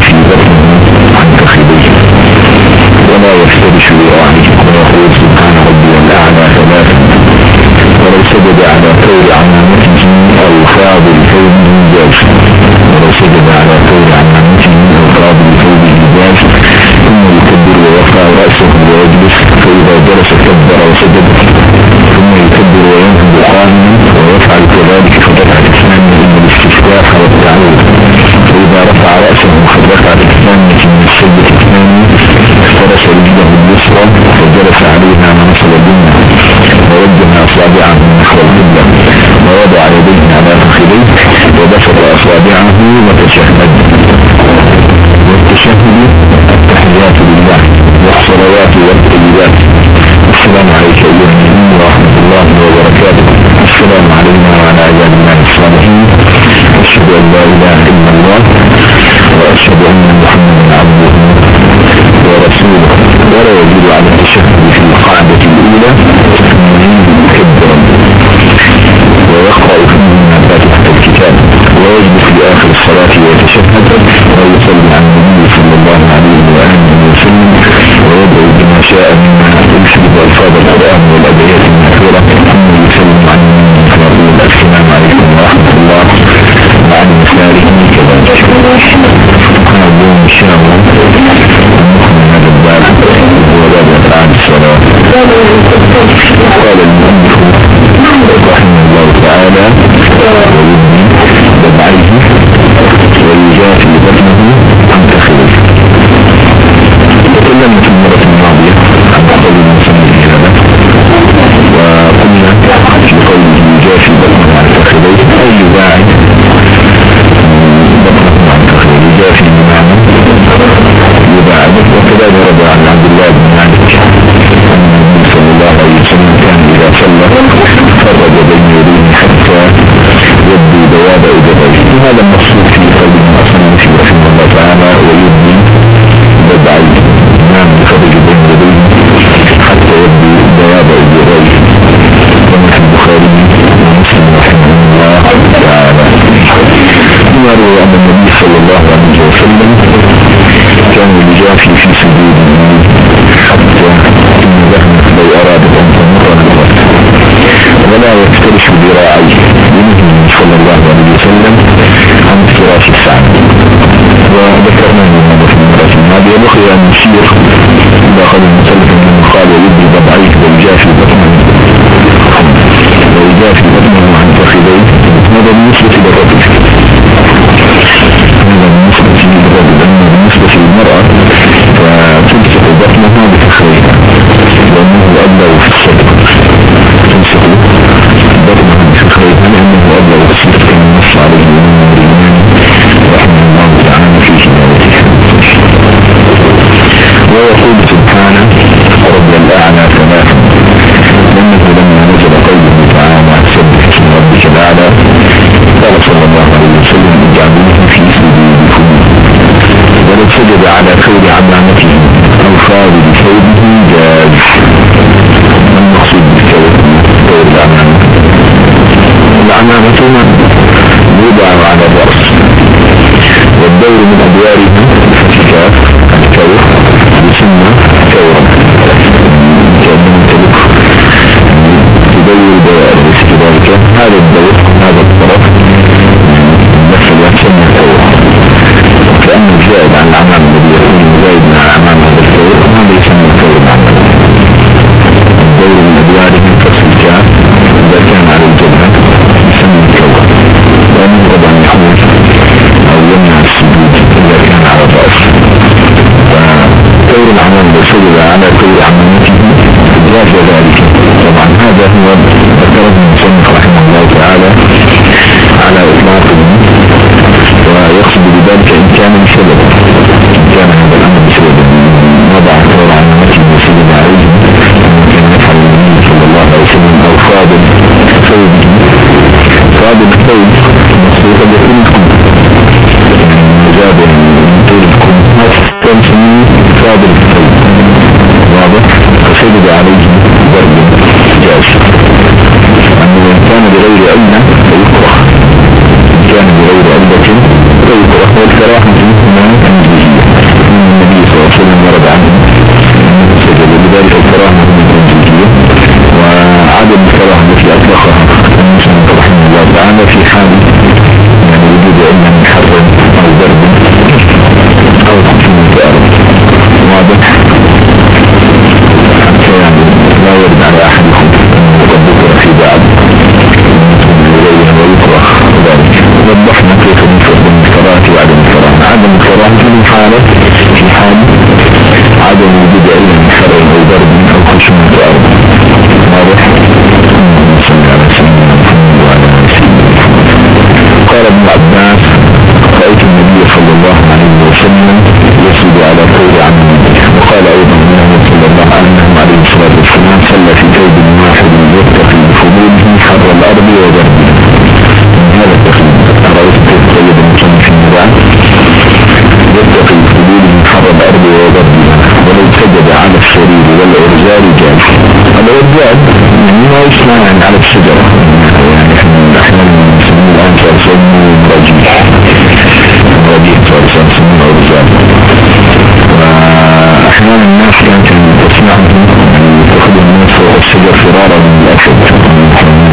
في بطنه عن فخذيه ولا يفترش بأعليه ويقول سبحان ربي الأعلى ثلاثا ولو سجد على طول عمامته أو فاضل ثوبه جاز ولو سجد على طول عمامته أو فاضل ثوبه جاز ثم يكبر ويرفع رأسه ويجلس فإذا جلس كبر وسجد ثم يكبر وينهب قائما ويفعل كذلك فتفعل اسنانه بالاستفتاح والتعويض الاستفتاح والتعوذ فإذا رفع رأسه في السجدة الثانية فرس رجله اليسرى وجلس عليها منصب الدنيا ووجه أصابعه نحو القبلة ووضع يديه على فخذيه وبسط أصابعه وتشهد. والتشهد التحيات لله والصلوات والطيبات السلام عليك أيها النبي ورحمة الله وبركاته. السلام علينا وعلى عباد الله الصالحين. أشهد أن لا إله إلا الله وأشهد أن محمدا عبده ورسوله ولا يزيد على التشهد في القاعدة الأولى مكبرا ويقرأ فيه من فاتحة الكتاب ويجلس في آخر الصلاة ويتشهد ويصلي عن النبي صلى الله عليه وآله وسلم ويدعو بما شاء مما يكتب ألفاظ القرآن والأدعية المأثورة ثم يسلم عن النبي السلام عليكم ورحمة الله وعن مساره كذلك سبحان الله إن شاء الله ونحن هذا الباب هو باب أفعال الصلاة قال المؤلف رحمه الله تعالى بدعيه ويجافي بطنه عن تخلف وتكلمنا في وكذلك رضي عن عبد الله بن مالك أن النبي صلى الله عليه وسلم كان إذا صلى فرج بين يديه حتى يبدو دواب إبراهيم وهذا المقصود في قول المصنف رحمه الله تعالى ويبدي بدعي نعم بفرج بين يديه حتى يبدو دواب إبراهيم كما في البخاري ومسلم رحمه الله تعالى ثم روى أن النبي صلى الله عليه وسلم كان يجافي في سجوده ذراعيه بنهي صلى الله عليه وسلم عن افتراش السعد وذكرنا من في المرة الماضية بقي أن يشير داخل المسلف من قال ويبدي ضبعيه ويجافي بطنه. ويجافي بطنه عن فخذيه هذا بالنسبة للرجل عمامته جاز ذلك طبعا هذا هو ذكره المصنف رحمه الله تعالى على إطلاقه ويقصد بذلك إن كان ve جاز الرجال يعني ما يسمى يعني على الشجرة يعني إحنا أحيانا نسميه الآن صار رجيح رجيح صار نسميه رجال واحيانا الناس كانت تسمعهم تاخذ الناس فوق الشجر فرارا من الاسد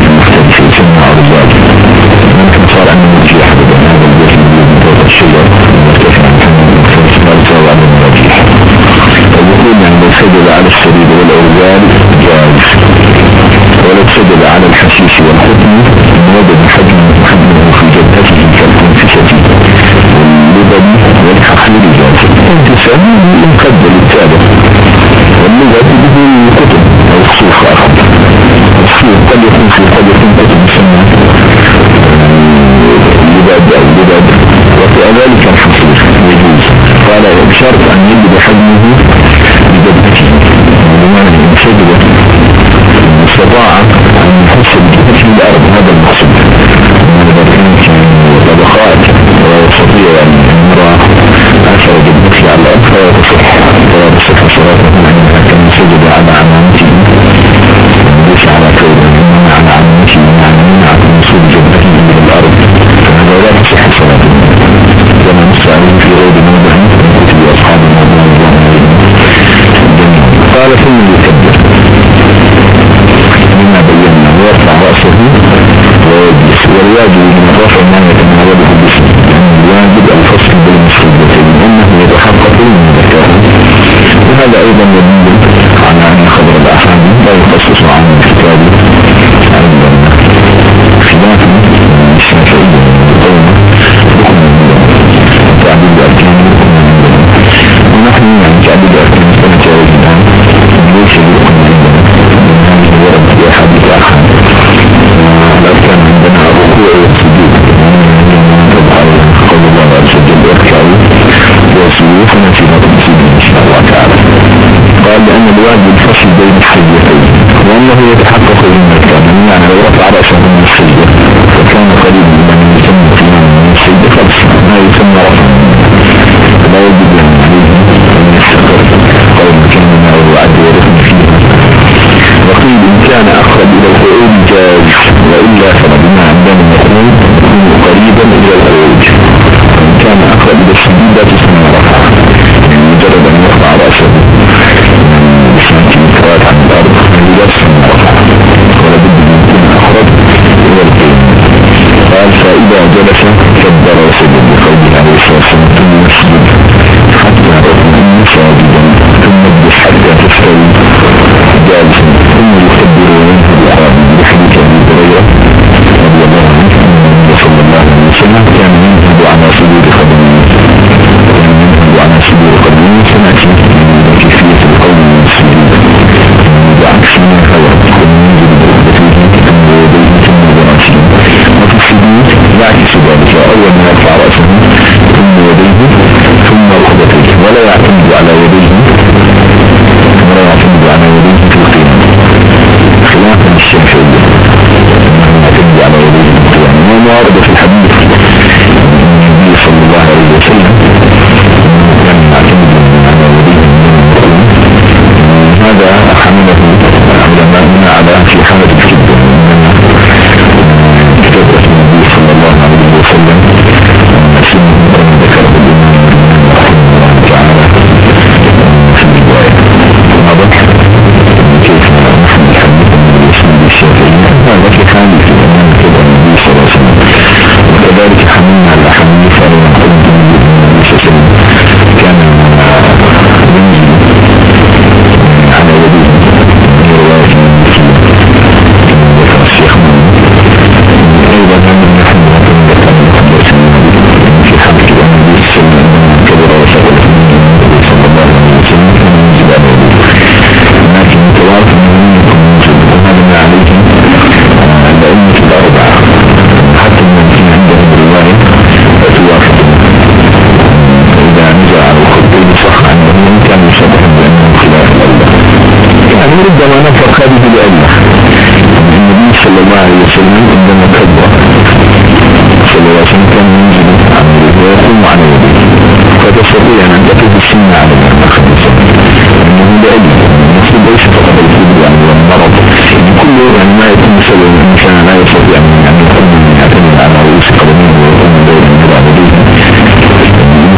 المختلف يسمى رجال ممكن صار نجيح بدل هذا البيت من الشجر. مرتفع فيسمى رجال على الرجيح ويقول يعني سجد على السرير والاوزان جائز ولو سجد على الحشيش والختم وجد حجم حجمه في جبهته كالانفسة واللبن والحقير جائز انتساب يقدر التابع. واللغة به الكتب أو الصوف أخر. الصوف قد يكون في قد يكون كتب مسمى. لباد أو لباد وكذلك الحصير يجوز. قال بشرط أن يجد حجمه استطاع ان يحس بجبهته الأرض هذا المقصود. طبقات ويستطيع ان يرى اثر جبهته على الأرض فهو تصح فهو تصح صلاته انها كان سجد على عمامته ليس على كونه على عمامته يعني منع وصول جبهته إلى الأرض. فهذا لا تصح صلاته كما نستعين في غير موضع كتب أصحاب الموضوع قال ثم والواجب من الرفع ما يتناوله الجسم الواجب الفصل بين السجدتين إنه يتحقق من ذكره. وهذا أيضا يدل على أن خبر الأحاديث لا يخصص عن الكتاب. يتحقق بالمكان يعني لو رفع راسه من السجده فكان قريبا من يسمى قياما من السجده خلص ما يسمى رفع لا يجب ان يستقر قول ما وعد ورثم فيها وقيل ان كان اقرب إلى الخروج. جاز والا فبما عندنا نقول يكون قريبا إلى الخروج وإن كان أقرب إلى السجود لا ونفر خده لأجله النبي صلى الله عليه وسلم عندما كبر صلى الله عليه وسلم كان ينزل عن يده ويقوم عن يده فتستطيع أن تقف السنة على المخدر إنه لأجله المسلم ليس فقد الكبر يعني والمرض بكل يعني ما يتم سبب الإنسان لا يستطيع أن يقوم من يعتمد على رؤوس قدمه ويقوم بين المرأة لديه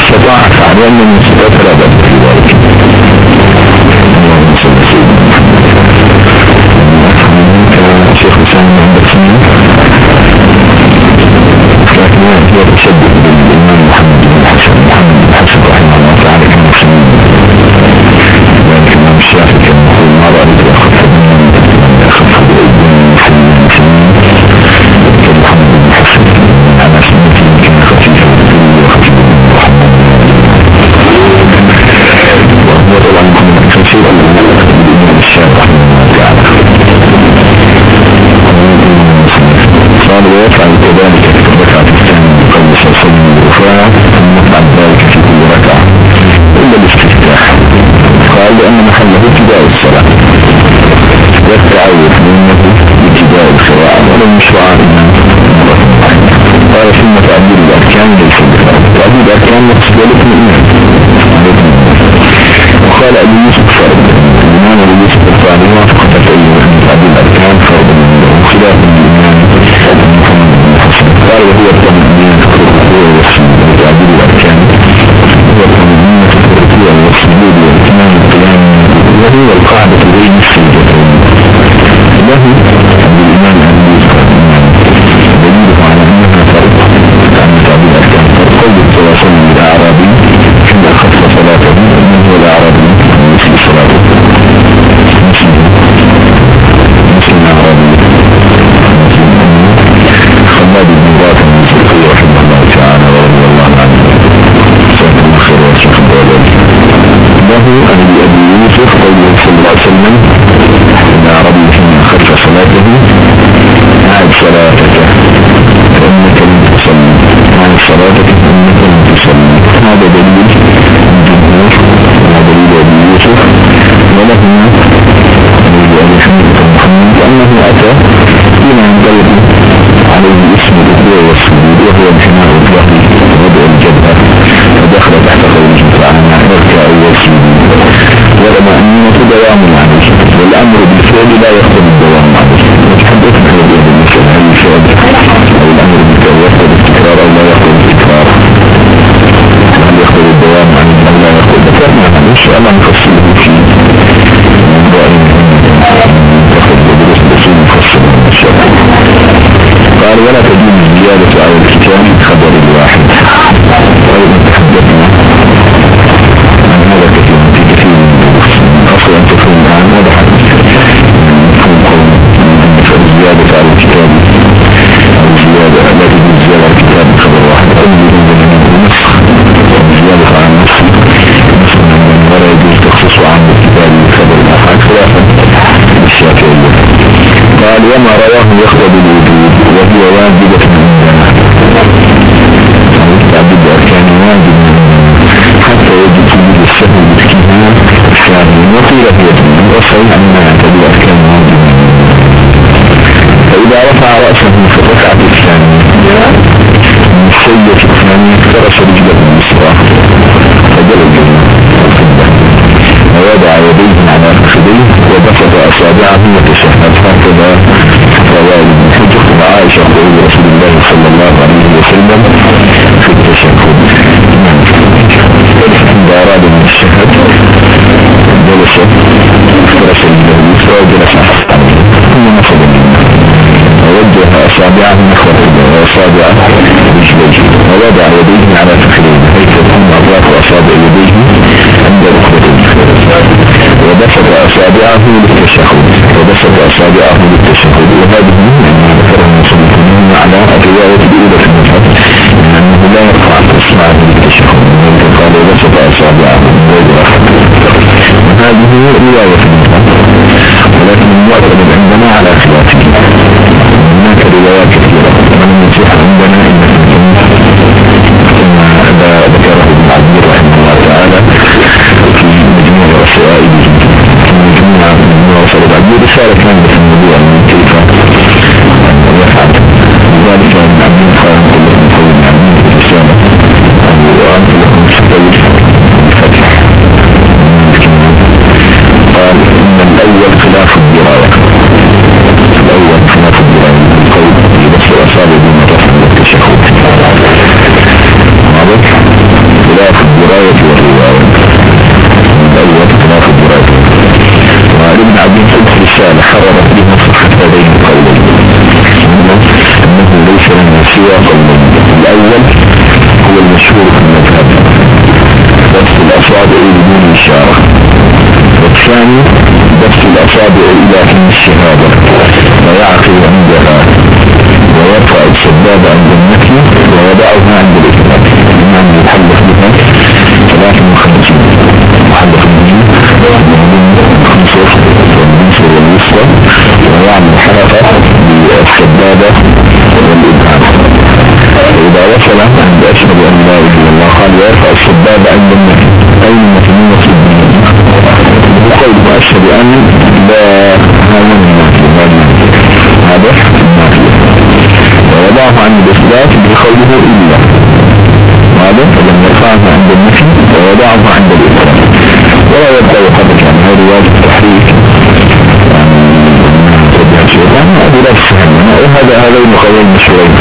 استطاع فعليا من استطاع فلا بد في ذلك. لكن هو تشبه بالإمام محمد بن الحسن محمد بن الحسن رحمه الله تعالى كان مسلمين ذلك الإمام الشافعي كان يقول ما رأيت أخف من أخف بالأيدين المسلمين كان محمد بن الحسن على سنة كان خفيفة وخفيفة رحمه وهو طبعا محمد بن الحسن بالإمام الشافعي رحمه الله تعالى قال ويفعل كذلك في الركعة one له أن أبي يوسف قوله صلى الله عليه وسلم الأعرابي فيما خلف صلاته أعد صلاتك فإنك لم تصلي أعد صلاتك فإنك لم تصلي. هذا دليل الجمهور وهذا دليل أبي يوسف ولهما أبي حميد محمد أنه أتى فيما ينطلق عليه اسم الركوع والسجود وهو انحناء دوام عليه والأمر بالفعل لا يقتضي الدوام عليه وتحدثنا في هذه المسألة هل الفعل أو الأمر بالفعل يقتضي التكرار أو لا يقتضي التكرار؟ هل يقتضي الدوام عليه أو لا يقتضي ذكرنا إن شاء الله نفصله في قال ولا تجوز الزيادة على الكتاب خبر الواحد. قال وما رواه يقتضي الوجود وهي واجبة عندنا تعبد أركان واجب حتى يجب وجود السهل بتكيها الثاني وقيل هي وصل أنها يعتبر أركان واجب فإذا رفع رأسه في الركعة الثانية من السيدة الثانية افترش رجله اليسرى فجل الجنة ووضع يديه على فخذيه وبسط أصابعه وتشهد هكذا رواه ابن حجر وعائشة قول رسول الله صلى الله عليه وسلم. أصابعه نحو أصابعه رجليه ووضع يديه على فخذيه حيث يكون أطراف أصابع يديه عند ركبتيه وبسط أصابعه للتشهد. وبسط أصابعه للتشهد. وهذه مما ذكره المصنفون على الرواية الأولى في المذهب أنه لا يرفع إصبعه للتشهد. وذلك قال وبسط أصابعه من غير أحد وهذه رواية في المذهب ولكن المعتمد عندنا على خلافه. روايات كثيرة ومن يصح عندنا إن كما ذكره ابن عبد رحمه الله تعالى في مجموع رسائله في مجموع مجموع رسائل عبد رسالة كانت في الموضوع من كيف يفعل ذلك من عبد خير كل من قول من عبد الرسالة وأنت لكم ستوي الفتح قال إن الأول خلاف الدراية سياق الأول هو المشهور في المذهب بث الأصابع بدون إشارة والثاني بث الأصابع إلى فم الشهادة ويعقل عندها ويرفع الشباب عند النكي ويضعها عند الإثبات الإمام يحلق بها ثلاث وخمسين محلف بها ويعمل حلقة بالشبابة فإذا وصل عند أشهد أن لا إله إلا الله قال ويرفع السباب عند النفي أي المتنين والسبين بقول أشهد أن لا هذا هذا ووضعه عن الإثبات بقوله إلا. هذا فلم يرفعه عند النفي ووضعه عند الإثبات. ولا يبقى وقتك يعني هذا واجب تحريك يعني هذا لا تفهم وهذا هذين قولين مشهورين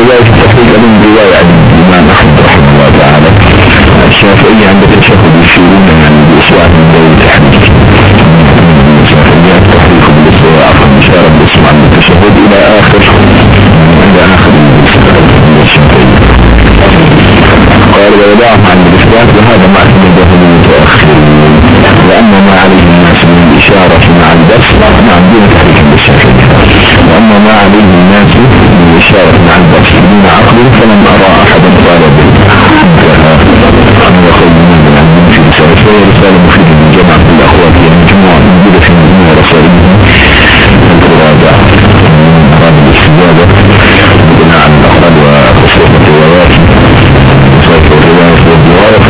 رواية التحريك أظن رواية عن الإمام أحمد رحمه الله تعالى. الشافعية عند التشهد يشيرون يعني بإسواء من دولة التحريك الشافعية التحريك بالإسواء عفوا مشارة بالإسواء عند التشهد إلى آخر إلى آخر الشافعية قال ويضعه عن الإثبات وهذا ما أثبته المتأخرين وأما ما عليه الناس من الإشارة مع الدرس نعم دون تحريك بالشافعية وأما ما عليه الناس من الإشارة مع الدرس دون عقل فلم أرى أحدا قال به. وهي رسالة مفيدة من الأخوات يعني مجموعة في مجموعة أراد الاستجابة بناء الأخوات الروايات. الروايات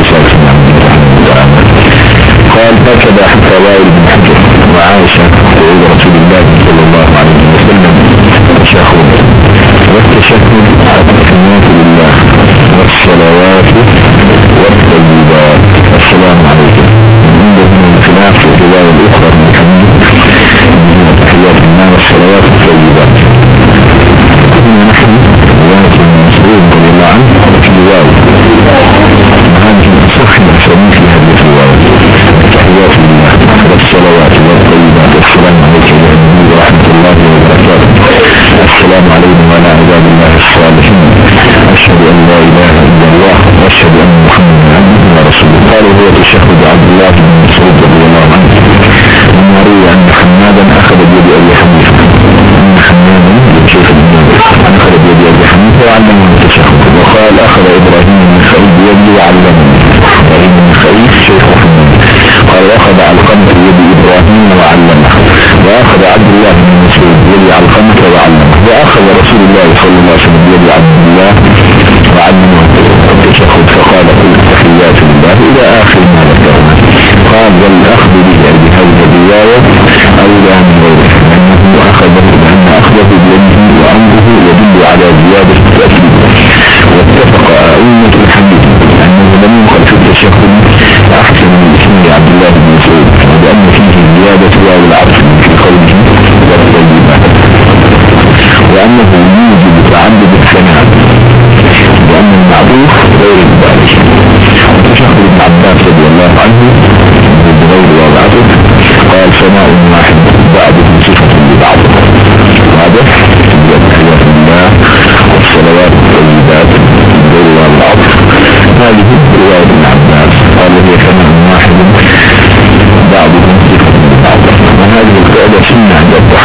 رسالة من قال هكذا حتى والتشهد التحيات لله والصلوات السلام عليكم وعلى عباد الله الصالحين. أشهد أن لا إله إلا الله وأشهد أن محمدا عبده ورسوله. قال هو تشهد عبد الله بن مسعود رضي الله عنه. مما روي أن حمادا أخذ بيد أبي حنيفة. أن حمادا؟ شيخ الإمام أخذ بيد أبي حنيفة وعلمه التشهد وقال أخذ إبراهيم بن خليل بيدي وعلمه. إبراهيم بن خليل شيخ حماد قال أخذ علقمة بيد إبراهيم وعلمه. وأخذ عبد الله بن مسعود بيد علقمة وعلمه وأخذ رسول الله صلى الله عليه وسلم بيد عبد الله وعلمه. التشهد فقال كل التحيات لله إلى آخر ما ذكرنا. قال والأخذ به بهذه الرواية أولى من غيره. لأنه أخذه لأن أخذه بيده وأمره يدل على زيادة التأكيد. واتفق أئمة الحديث أنه لم ينقل في التشهد أحسن من اسم عبد الله بن مسعود وأن فيه زيادة واو العرف في قوله وأنه يوجب تعدد الثناء وأن المعروف غير البارج وتشهد ابن عباس رضي الله عنه قال سماء واحد بعده صفة لبعض واضح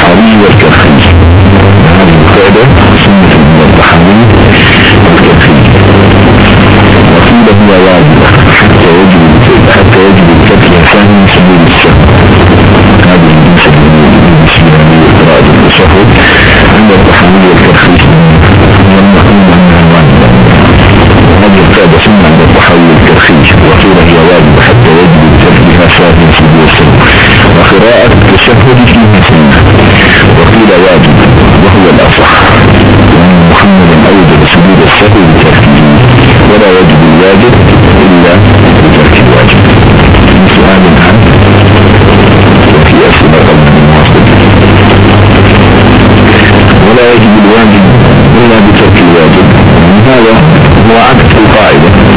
الطحاوي والكرخي. هذه القاعدة سنة الطحاوي والكرخي. وقيل هي واجبة حتى يجب حتى يجب الكتل ثاني من سبيل السهل هذه الجنسة الإسلامية عند الطحاوي والكرخي والمقوم أنها واجبة وهذه القاعدة سنة عند الطحاوي والكرخي. وقيل هي واجبة حتى يجب الكتلها ثاني من سبيل وقراءة التشهد فيها وقيل واجب وهو الأصح. وأن محمدا أوجب سجود السهو بتركه. ولا يجب الواجب إلا بترك الواجب. سؤال الآن وفي أسئلة قبل المواصل ولا يجب الواجب إلا بترك الواجب. هذا هو عكس القاعدة.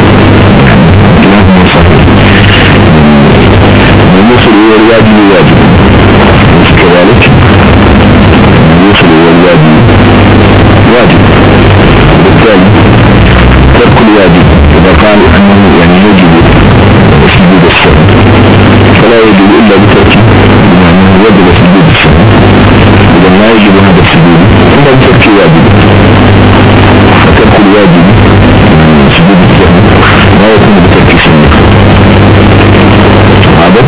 الشهر فلا يجب إلا بترك يعني وجب سجود الشهر إذا ما يجب هذا السجود إلا بترك واجب. فترك الواجب سجود الشهر لا يكون بترك سنة عبد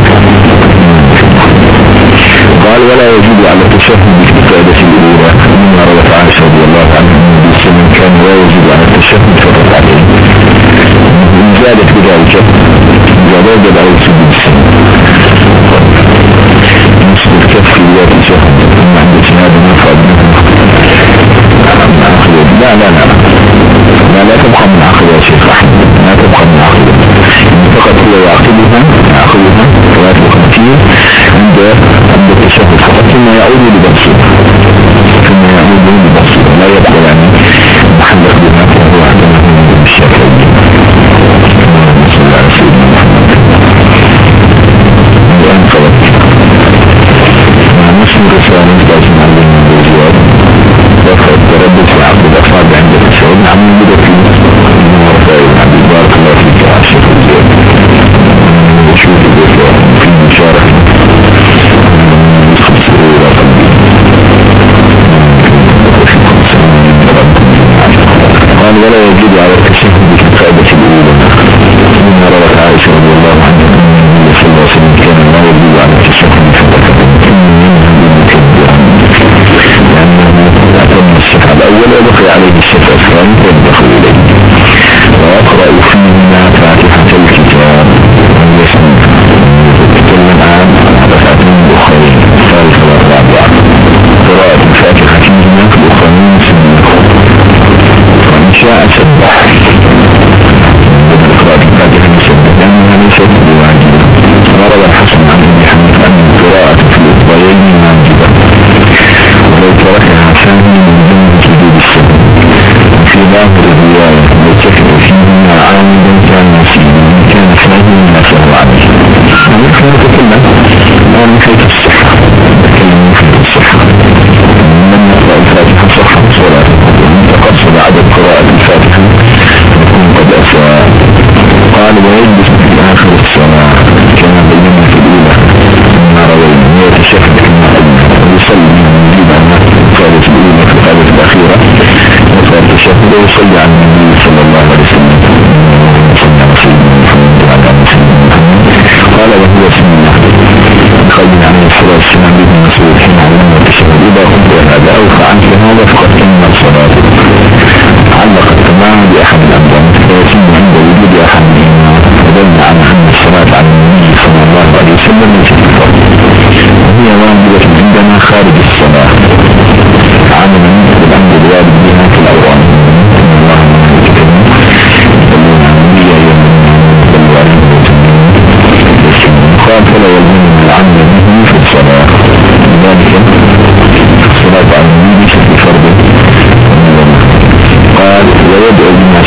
قال ولا يجب على التشهد بالقيادة الأولى. مما روى عائشة رضي الله عنها النبي صلى الله كان لا يجب على التشهد في الركعتين زادت بذلك زاد وجب عليه سجود السنة نصف الكف في التشهد ثم عند إسناد مرفع لا لا لا لا. لا تبقى من عقل يا شيخ أحمد لا تبقى من عقل فقط هو يعقلها يعقلها ويطلق فيه عند عند التشهد. فقط ثم يعود لبصره ثم يعود لبصره لا يبقى يعني محل خدمات وهو عدمه بالشافعي صلى مع مسلم رسالة لازم علمنا بالزيادة رفع التردد في عقد الأفراد عند التشهد عن مدة في المرفع عبد بارك الله فيك يا شيخ الزيادة وشوف في المشاركة قال ولا يجب على التشهد في القاعدة الأولى مما روت عائشة رضي الله عنها النبي صلى الله عليه وسلم كان لا يجب على التشهد الأول وبقي عليه الشفع الثاني فيدخل إليه. ويقرأ فيهما فاتحة الكتاب. الآن على فاتحة الأخرين الثالثة والرابعة قراءة الفاتحة فيهما في سنة شاء سبح قراءة الفاتحة بواجبة. الحسن عن أن القراءة في الأخرين واجبة ولو تركها وفي ظاهر الرواية لو كفر فيهما عامدا كان نسيبا كان ثاني ما فهو عليه ونحن نتكلم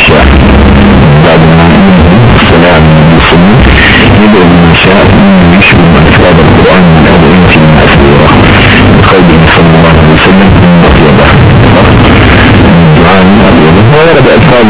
ويدعو بما شاء. بعد ما عليه وسلم يدعو من يشبه أفراد القرآن من الأدعية المأثورة بقوله صلى الله عليه وسلم من بقي له الدعاء الأبيض وورد ألفاظ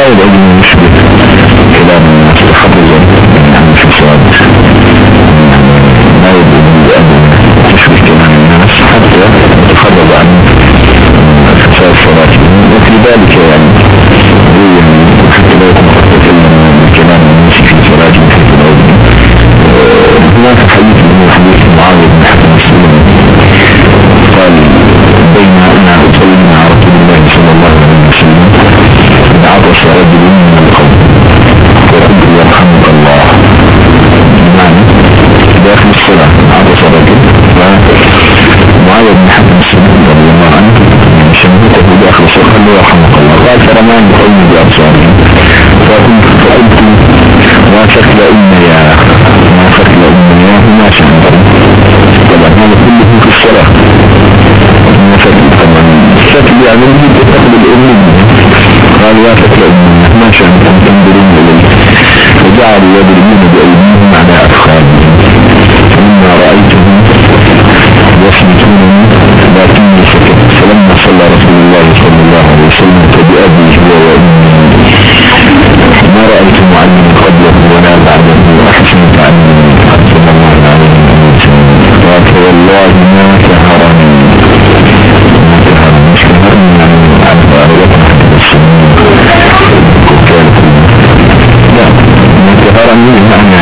طبعا لا له يرحمك الله. قال فرمان بقومي بأبصارهم فقلت فقلت ما شكل أم يا ما شكل طبعا هذا كله في الصلاة. ما شكل طبعا الشكل يعني اللي تتخذ الأم قال يا شكل أم ما شكل تنظرون إليه فجعلوا يضربون بأيديهم على أفخاذهم فلما رأيتهم يصمتونني لكني سكت فلما صلى رسول الله صلى الله عليه وسلم فبأبي هو ما رأيت معلم قبله ولا بعده أحسن تعليم صلى الله عليه وسلم. قال فوالله ما سهرني. ما سهرني. مش يعني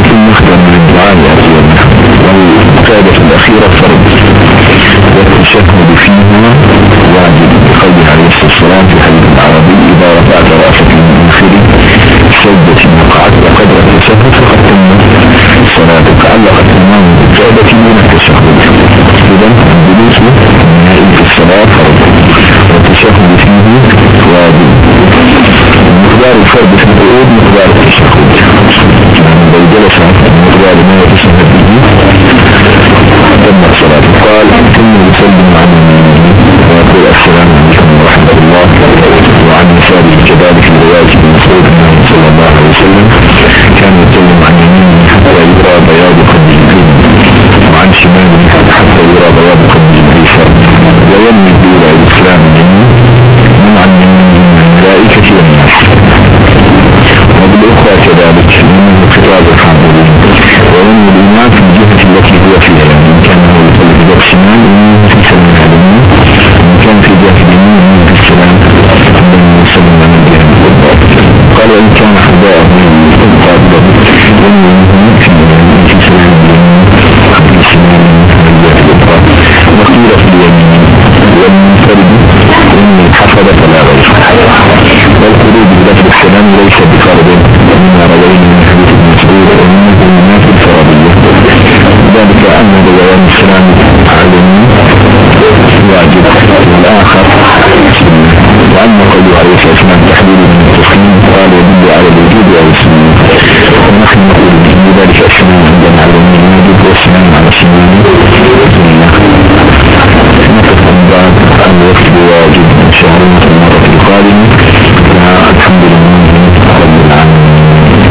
يمكن نختم بالدعاء يا أخيانا والقاعدة الأخيرة فرد. والتشهد فيهما واجب بقوله عليه الصلاة والسلام في حديث العربي إذا رفعت رأسك من المنخر سجدة وقعت وقدر التشهد فقد تم صلاتك. علقت الإمام بالقاعدة من التشهد. إذا الجلوس في الصلاة فرد. والتشهد فيه واجب. مقدار الفرد في القعود مقدار ويقول السلام عليكم كان يتكلم عن يمينه حتى يرى بياض قدمه وعن شماله حتى يرى بياض قدمه ويمي دور الإسلام منه من عن يمينه من الملائكة والناس وبالأخرى كذلك منه خطاب الحمد لله. Thank you. جدا شهر مثل مرة القادم